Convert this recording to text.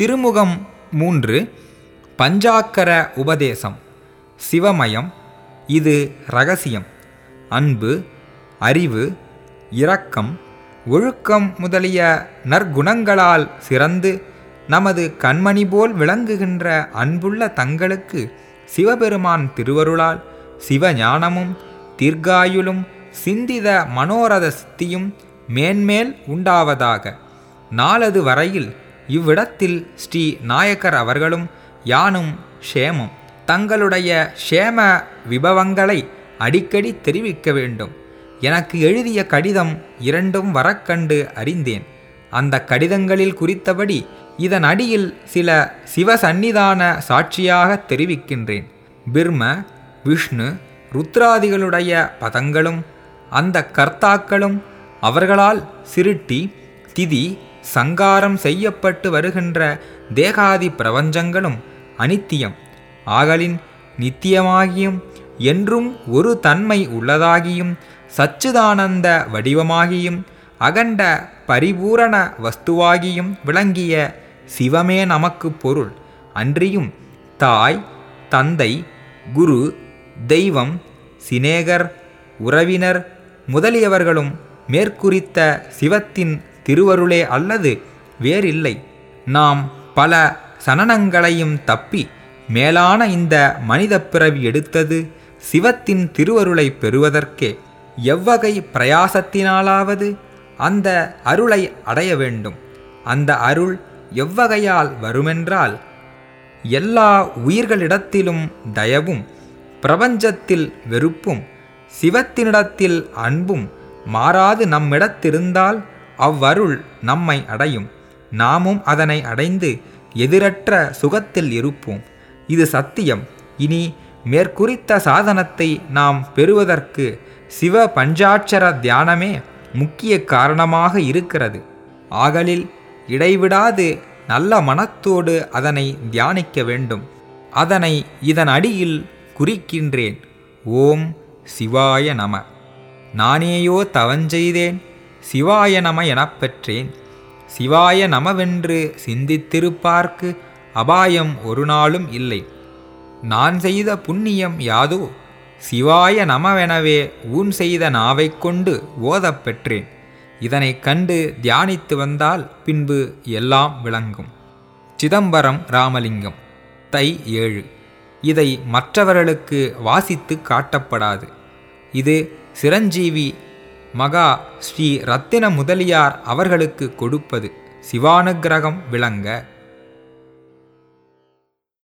திருமுகம் மூன்று பஞ்சாக்கர உபதேசம். சிவமயம் இது ரகசியம் அன்பு அறிவு இரக்கம் ஒழுக்கம் முதலிய நற்குணங்களால் சிறந்து நமது கண்மணி போல் விளங்குகின்ற அன்புள்ள தங்களுக்கு சிவபெருமான் திருவருளால் சிவஞானமும் தீர்காயுளும் சிந்தித மனோரத சித்தியும் மேன்மேல் உண்டாவதாக. நாளது வரையில் இவ்விடத்தில் ஸ்ரீ நாயக்கர் அவர்களும் யானும் ஷேமும் தங்களுடைய ஷேம விபவங்களை அடிக்கடி தெரிவிக்க வேண்டும். எனக்கு எழுதிய கடிதம் இரண்டும் வரக்கண்டு அறிந்தேன். அந்த கடிதங்களில் குறித்தபடி இதன் அடியில் சில சிவசன்னிதான சாட்சியாக தெரிவிக்கின்றேன். பிர்ம விஷ்ணு ருத்ராதிகளுடைய பதங்களும் அந்த கர்த்தாக்களும் அவர்களால் சிருட்டி திதி சங்காரம் செய்யப்பட்டு வருகின்ற தேகாதி பிரபஞ்சங்களும் அனித்தியம். ஆகலின் நித்தியமாகியும் என்றும் ஒரு தன்மை உள்ளதாகியும் சச்சுதானந்த வடிவமாகியும் அகண்ட பரிபூரண வஸ்துவாகியும் விளங்கிய சிவமே நமக்கு பொருள். அன்றியும் தாய் தந்தை குரு தெய்வம் சிநேகர் உறவினர் முதலியவர்களும் மேற்குறித்த சிவத்தின் திருவருளே அல்லது வேறில்லை. நாம் பல சனனங்களையும் தப்பி மேலான இந்த மனித பிறவி எடுத்தது சிவத்தின் திருவருளை பெறுவதற்கே எவ்வகை பிரயாசத்தினாலாவது அந்த அருளை அடைய வேண்டும். அந்த அருள் எவ்வகையால் வருமென்றால் எல்லா உயிர்களிடத்திலும் தயவும் பிரபஞ்சத்தில் வெறுப்பும் சிவத்தினிடத்தில் அன்பும் மாறாது நம்மிடத்திருந்தால் அவ்வருள் நம்மை அடையும். நாமும் அதனை அடைந்து எதிரற்ற சுகத்தில் இருப்போம். இது சத்தியம். இனி மேற்குறித்த சாதனத்தை நாம் பெறுவதற்கு சிவ பஞ்சாட்சர தியானமே முக்கிய காரணமாக இருக்கிறது. ஆகலில் இடைவிடாது நல்ல மனத்தோடு அதனை தியானிக்க வேண்டும். அதனை இதன் அடியில் குறிக்கின்றேன். ஓம் சிவாய நம. நானேயோ தவஞ்செய்தேன். சிவாய நம எனப் பெற்றேன். சிவாய நமவென்று சிந்தித்திருப்பார்க்கு அபாயம் ஒரு நாளும் இல்லை. நான் செய்த புண்ணியம் யாதோ? சிவாய நமவெனவே ஊன் செய்த நாவைக் கொண்டு ஓதப் பெற்றேன். இதனைக் கண்டு தியானித்து வந்தால் பின்பு எல்லாம் விளங்கும். சிதம்பரம் ராமலிங்கம் தை ஏழு. இதை மற்றவர்களுக்கு வாசித்து காட்டப்படாது. இது சிரஞ்சீவி மகா ஸ்ரீ ரத்தின முதலியார் அவர்களுக்கு கொடுப்பது சிவானுகிரகம் விளங்க